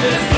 Just